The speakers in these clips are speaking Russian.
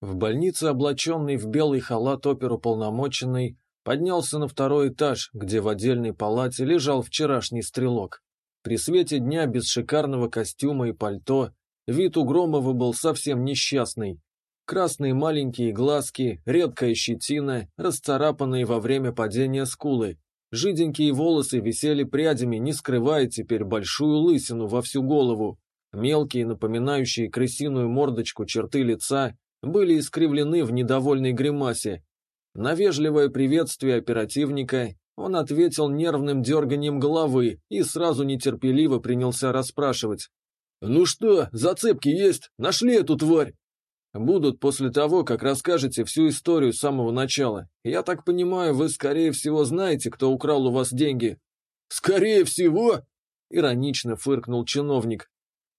В больнице, облаченный в белый халат оперуполномоченный, поднялся на второй этаж, где в отдельной палате лежал вчерашний стрелок. При свете дня без шикарного костюма и пальто вид у Громова был совсем несчастный. Красные маленькие глазки, редкая щетина, расцарапанные во время падения скулы. Жиденькие волосы висели прядями, не скрывая теперь большую лысину во всю голову. Мелкие, напоминающие крысиную мордочку черты лица, были искривлены в недовольной гримасе. На вежливое приветствие оперативника он ответил нервным дерганием головы и сразу нетерпеливо принялся расспрашивать. «Ну что, зацепки есть? Нашли эту тварь?» «Будут после того, как расскажете всю историю с самого начала. Я так понимаю, вы, скорее всего, знаете, кто украл у вас деньги?» «Скорее всего?» — иронично фыркнул чиновник.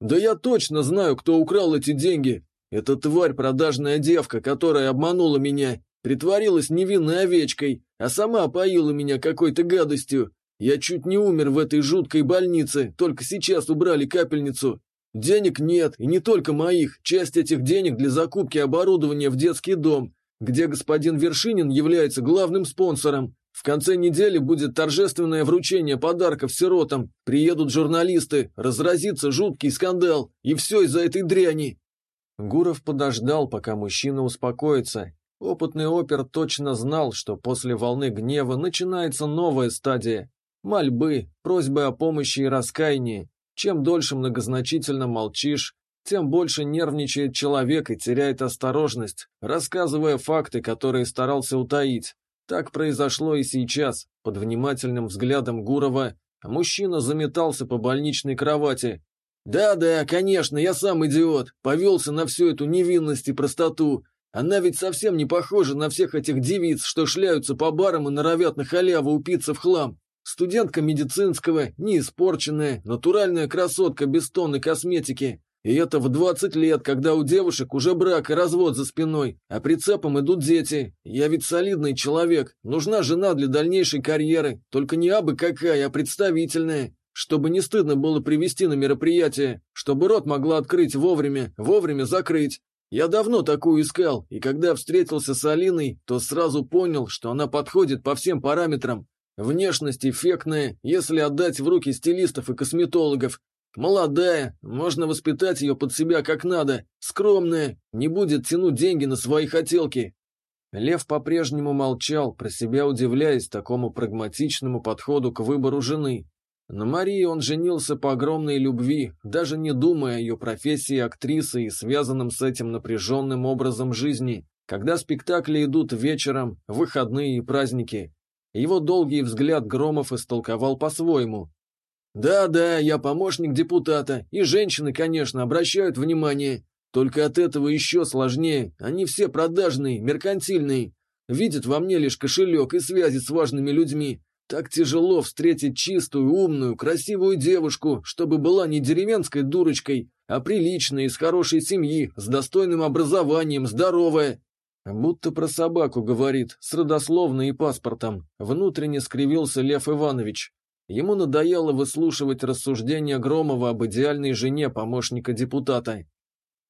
«Да я точно знаю, кто украл эти деньги. Эта тварь продажная девка, которая обманула меня, притворилась невинной овечкой, а сама опоила меня какой-то гадостью. Я чуть не умер в этой жуткой больнице, только сейчас убрали капельницу. Денег нет, и не только моих, часть этих денег для закупки оборудования в детский дом, где господин Вершинин является главным спонсором. В конце недели будет торжественное вручение подарков сиротам, приедут журналисты, разразится жуткий скандал, и все из-за этой дряни. Гуров подождал, пока мужчина успокоится. Опытный опер точно знал, что после волны гнева начинается новая стадия. Мольбы, просьбы о помощи и раскаянии. Чем дольше многозначительно молчишь, тем больше нервничает человек и теряет осторожность, рассказывая факты, которые старался утаить. Так произошло и сейчас. Под внимательным взглядом Гурова мужчина заметался по больничной кровати, «Да-да, конечно, я сам идиот, повелся на всю эту невинность и простоту. Она ведь совсем не похожа на всех этих девиц, что шляются по барам и норовят на халяву упиться в хлам. Студентка медицинского, неиспорченная, натуральная красотка без тонны косметики. И это в 20 лет, когда у девушек уже брак и развод за спиной, а прицепом идут дети. Я ведь солидный человек, нужна жена для дальнейшей карьеры, только не абы какая, а представительная. Чтобы не стыдно было привести на мероприятие, чтобы рот могла открыть вовремя, вовремя закрыть. Я давно такую искал, и когда встретился с Алиной, то сразу понял, что она подходит по всем параметрам. Внешность эффектная, если отдать в руки стилистов и косметологов. Молодая, можно воспитать ее под себя как надо, скромная, не будет тянуть деньги на свои хотелки. Лев по-прежнему молчал, про себя удивляясь такому прагматичному подходу к выбору жены. На Марии он женился по огромной любви, даже не думая о ее профессии актрисы и связанном с этим напряженным образом жизни, когда спектакли идут вечером, выходные и праздники. Его долгий взгляд Громов истолковал по-своему. «Да-да, я помощник депутата, и женщины, конечно, обращают внимание. Только от этого еще сложнее, они все продажные, меркантильные. Видят во мне лишь кошелек и связи с важными людьми. Так тяжело встретить чистую, умную, красивую девушку, чтобы была не деревенской дурочкой, а приличной, из хорошей семьи, с достойным образованием, здоровая. Будто про собаку говорит, с родословной и паспортом. Внутренне скривился Лев Иванович. Ему надоело выслушивать рассуждения Громова об идеальной жене помощника депутата.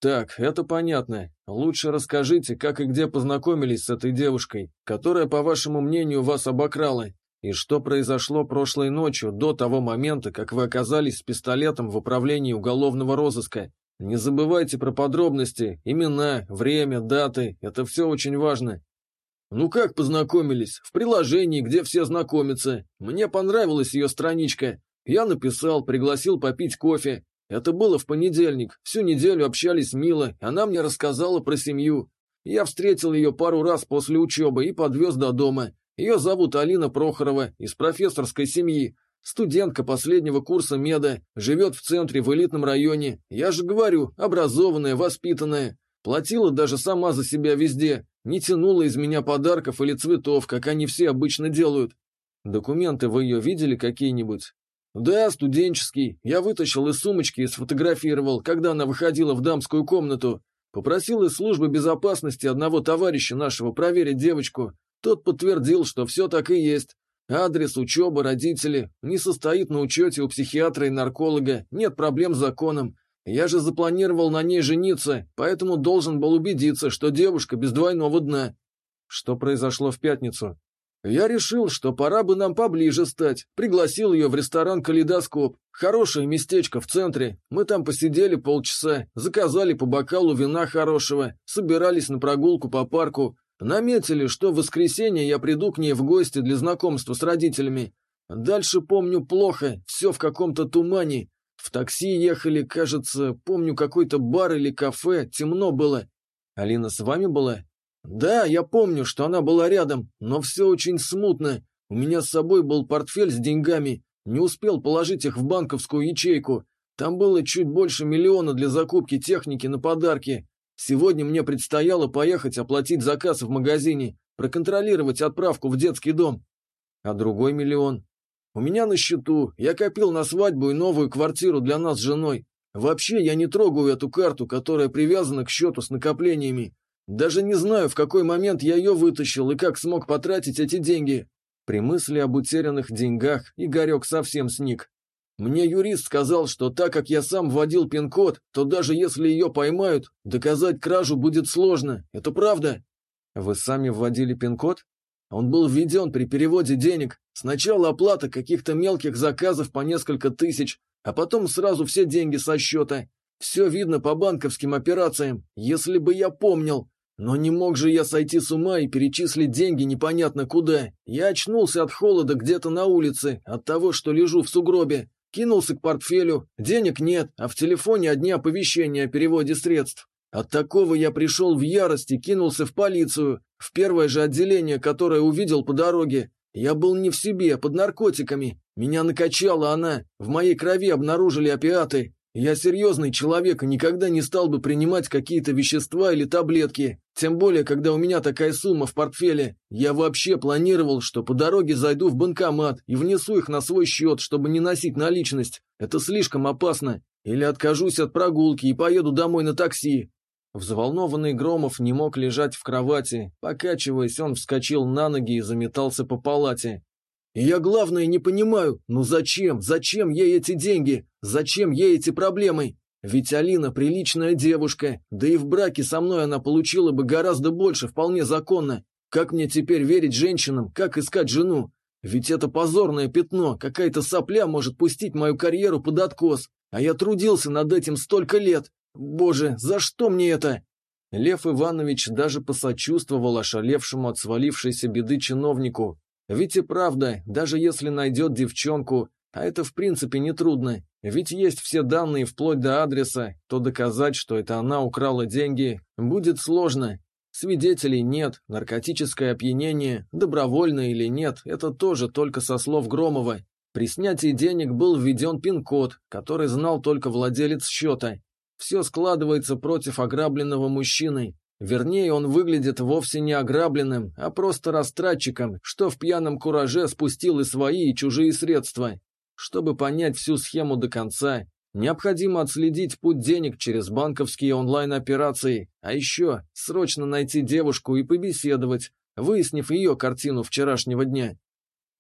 «Так, это понятно. Лучше расскажите, как и где познакомились с этой девушкой, которая, по вашему мнению, вас обокрала, и что произошло прошлой ночью, до того момента, как вы оказались с пистолетом в управлении уголовного розыска? Не забывайте про подробности, имена, время, даты, это все очень важно. Ну как познакомились? В приложении, где все знакомятся. Мне понравилась ее страничка. Я написал, пригласил попить кофе. Это было в понедельник. Всю неделю общались мило, она мне рассказала про семью. Я встретил ее пару раз после учебы и подвез до дома. Ее зовут Алина Прохорова, из профессорской семьи. Студентка последнего курса меда, живет в центре, в элитном районе. Я же говорю, образованная, воспитанная. Платила даже сама за себя везде. Не тянула из меня подарков или цветов, как они все обычно делают. Документы вы ее видели какие-нибудь? Да, студенческий. Я вытащил из сумочки и сфотографировал, когда она выходила в дамскую комнату. Попросил из службы безопасности одного товарища нашего проверить девочку. Тот подтвердил, что все так и есть. Адрес, учеба, родители. Не состоит на учете у психиатра и нарколога. Нет проблем с законом. Я же запланировал на ней жениться, поэтому должен был убедиться, что девушка без двойного дна. Что произошло в пятницу? Я решил, что пора бы нам поближе стать. Пригласил ее в ресторан «Калейдоскоп». Хорошее местечко в центре. Мы там посидели полчаса, заказали по бокалу вина хорошего, собирались на прогулку по парку. Наметили, что в воскресенье я приду к ней в гости для знакомства с родителями. Дальше помню плохо, все в каком-то тумане. В такси ехали, кажется, помню какой-то бар или кафе, темно было. Алина с вами была? Да, я помню, что она была рядом, но все очень смутно. У меня с собой был портфель с деньгами, не успел положить их в банковскую ячейку. Там было чуть больше миллиона для закупки техники на подарки. Сегодня мне предстояло поехать оплатить заказ в магазине, проконтролировать отправку в детский дом. А другой миллион? У меня на счету, я копил на свадьбу и новую квартиру для нас с женой. Вообще я не трогаю эту карту, которая привязана к счету с накоплениями. Даже не знаю, в какой момент я ее вытащил и как смог потратить эти деньги. При мысли об утерянных деньгах Игорек совсем сник. Мне юрист сказал, что так как я сам вводил пин-код, то даже если ее поймают, доказать кражу будет сложно. Это правда? Вы сами вводили пин-код? Он был введен при переводе денег. Сначала оплата каких-то мелких заказов по несколько тысяч, а потом сразу все деньги со счета. Все видно по банковским операциям, если бы я помнил. Но не мог же я сойти с ума и перечислить деньги непонятно куда. Я очнулся от холода где-то на улице, от того, что лежу в сугробе. Кинулся к портфелю, денег нет, а в телефоне одни оповещения о переводе средств. От такого я пришел в ярость и кинулся в полицию, в первое же отделение, которое увидел по дороге. Я был не в себе, под наркотиками. Меня накачала она, в моей крови обнаружили опиаты. Я серьезный человек и никогда не стал бы принимать какие-то вещества или таблетки, тем более, когда у меня такая сумма в портфеле. Я вообще планировал, что по дороге зайду в банкомат и внесу их на свой счет, чтобы не носить наличность. Это слишком опасно. Или откажусь от прогулки и поеду домой на такси. Взволнованный Громов не мог лежать в кровати. Покачиваясь, он вскочил на ноги и заметался по палате. Я главное не понимаю, ну зачем, зачем ей эти деньги, зачем ей эти проблемы? Ведь Алина приличная девушка, да и в браке со мной она получила бы гораздо больше, вполне законно. Как мне теперь верить женщинам, как искать жену? Ведь это позорное пятно, какая-то сопля может пустить мою карьеру под откос, а я трудился над этим столько лет. Боже, за что мне это? Лев Иванович даже посочувствовал ошалевшему от свалившейся беды чиновнику, ведь и правда, даже если найдет девчонку, а это в принципе нетрудно, ведь есть все данные вплоть до адреса, то доказать, что это она украла деньги, будет сложно. Свидетелей нет, наркотическое опьянение, добровольно или нет, это тоже только со слов Громова. При снятии денег был введен пин-код, который знал только владелец счета. Все складывается против ограбленного мужчины, Вернее, он выглядит вовсе не ограбленным, а просто растратчиком, что в пьяном кураже спустил и свои, и чужие средства. Чтобы понять всю схему до конца, необходимо отследить путь денег через банковские онлайн-операции, а еще срочно найти девушку и побеседовать, выяснив ее картину вчерашнего дня.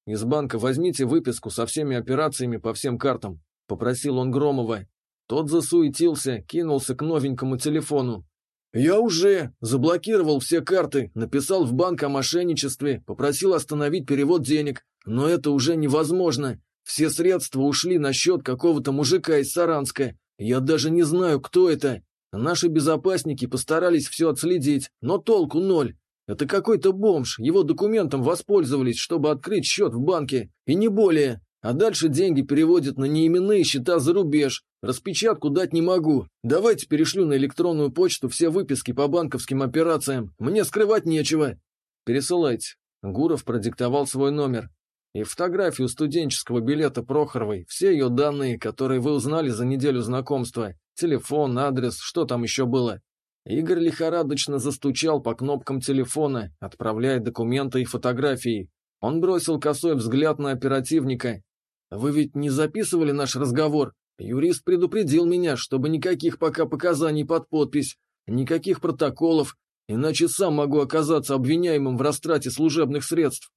«Из банка возьмите выписку со всеми операциями по всем картам», — попросил он Громова. Тот засуетился, кинулся к новенькому телефону, «Я уже заблокировал все карты, написал в банк о мошенничестве, попросил остановить перевод денег, но это уже невозможно. Все средства ушли на счет какого-то мужика из Саранска. Я даже не знаю, кто это. Наши безопасники постарались все отследить, но толку ноль. Это какой-то бомж, его документом воспользовались, чтобы открыть счет в банке, и не более. А дальше деньги переводят на неименные счета за рубеж. Распечатку дать не могу. Давайте перешлю на электронную почту все выписки по банковским операциям. Мне скрывать нечего. Пересылайте. Гуров продиктовал свой номер. И фотографию студенческого билета Прохоровой, все ее данные, которые вы узнали за неделю знакомства. Телефон, адрес, что там еще было. Игорь лихорадочно застучал по кнопкам телефона, отправляя документы и фотографии. Он бросил косой взгляд на оперативника, «Вы ведь не записывали наш разговор? Юрист предупредил меня, чтобы никаких пока показаний под подпись, никаких протоколов, иначе сам могу оказаться обвиняемым в растрате служебных средств».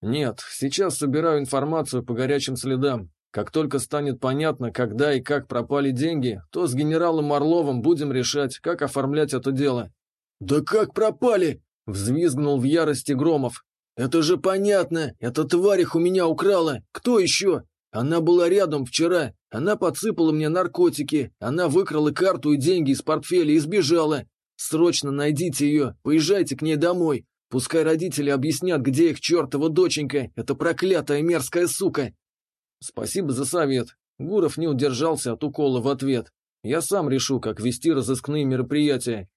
«Нет, сейчас собираю информацию по горячим следам. Как только станет понятно, когда и как пропали деньги, то с генералом Орловым будем решать, как оформлять это дело». «Да как пропали?» — взвизгнул в ярости Громов. «Это же понятно! Эта тварь их у меня украла! Кто еще? Она была рядом вчера, она подсыпала мне наркотики, она выкрала карту и деньги из портфеля и сбежала. Срочно найдите ее, поезжайте к ней домой. Пускай родители объяснят, где их чертова доченька, эта проклятая мерзкая сука. Спасибо за совет. Гуров не удержался от укола в ответ. Я сам решу, как вести разыскные мероприятия.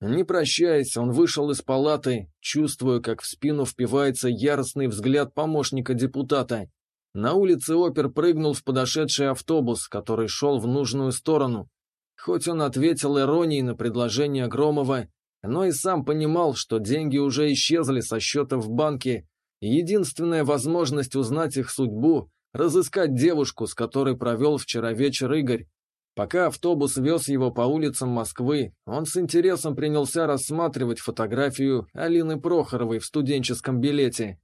Не прощаясь, он вышел из палаты, чувствуя, как в спину впивается яростный взгляд помощника депутата. На улице опер прыгнул в подошедший автобус, который шел в нужную сторону. Хоть он ответил иронией на предложение Громова, но и сам понимал, что деньги уже исчезли со счета в банке, и единственная возможность узнать их судьбу – разыскать девушку, с которой провел вчера вечер Игорь. Пока автобус вез его по улицам Москвы, он с интересом принялся рассматривать фотографию Алины Прохоровой в студенческом билете.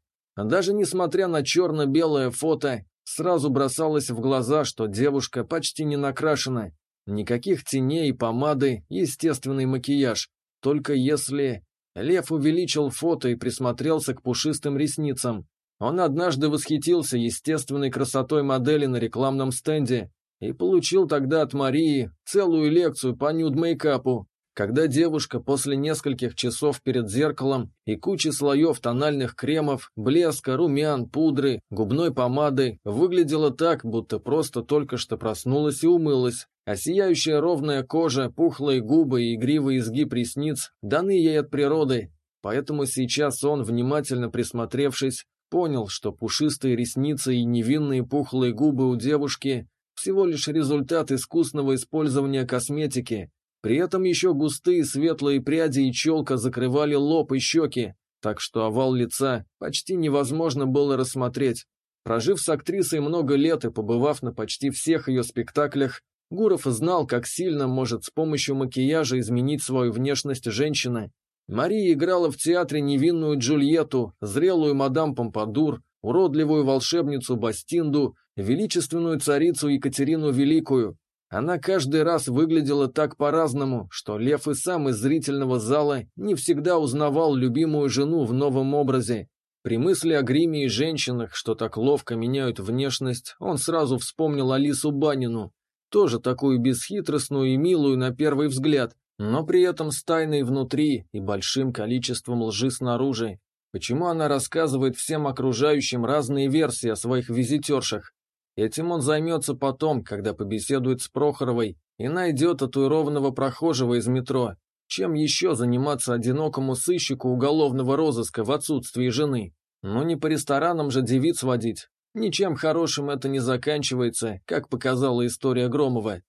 Даже несмотря на черно-белое фото, сразу бросалось в глаза, что девушка почти не накрашена. Никаких теней, помады, естественный макияж. Только если... Лев увеличил фото и присмотрелся к пушистым ресницам. Он однажды восхитился естественной красотой модели на рекламном стенде и получил тогда от Марии целую лекцию по нюд-мейкапу, когда девушка после нескольких часов перед зеркалом и кучи слоев тональных кремов, блеска, румян, пудры, губной помады выглядела так, будто просто только что проснулась и умылась, а сияющая ровная кожа, пухлые губы и игривый изгиб ресниц даны ей от природы, поэтому сейчас он, внимательно присмотревшись, понял, что пушистые ресницы и невинные пухлые губы у девушки всего лишь результат искусного использования косметики, при этом еще густые светлые пряди и челка закрывали лоб и щеки, так что овал лица почти невозможно было рассмотреть. Прожив с актрисой много лет и побывав на почти всех ее спектаклях, Гуров знал, как сильно может с помощью макияжа изменить свою внешность женщины. Мария играла в театре невинную Джульетту, зрелую мадам Помпадур, уродливую волшебницу Бастинду, величественную царицу Екатерину Великую, она каждый раз выглядела так по-разному, что Лев и сам из зрительного зала не всегда узнавал любимую жену в новом образе. При мысли о гриме и женщинах, что так ловко меняют внешность, он сразу вспомнил Алису Банину, тоже такую бесхитростную и милую на первый взгляд, но при этом с тайной внутри и большим количеством лжи снаружи. Почему она рассказывает всем окружающим разные версии о своих визитершах? Этим он займется потом, когда побеседует с Прохоровой и найдет татуированного прохожего из метро. Чем еще заниматься одинокому сыщику уголовного розыска в отсутствии жены? Ну не по ресторанам же девиц водить. Ничем хорошим это не заканчивается, как показала история Громова.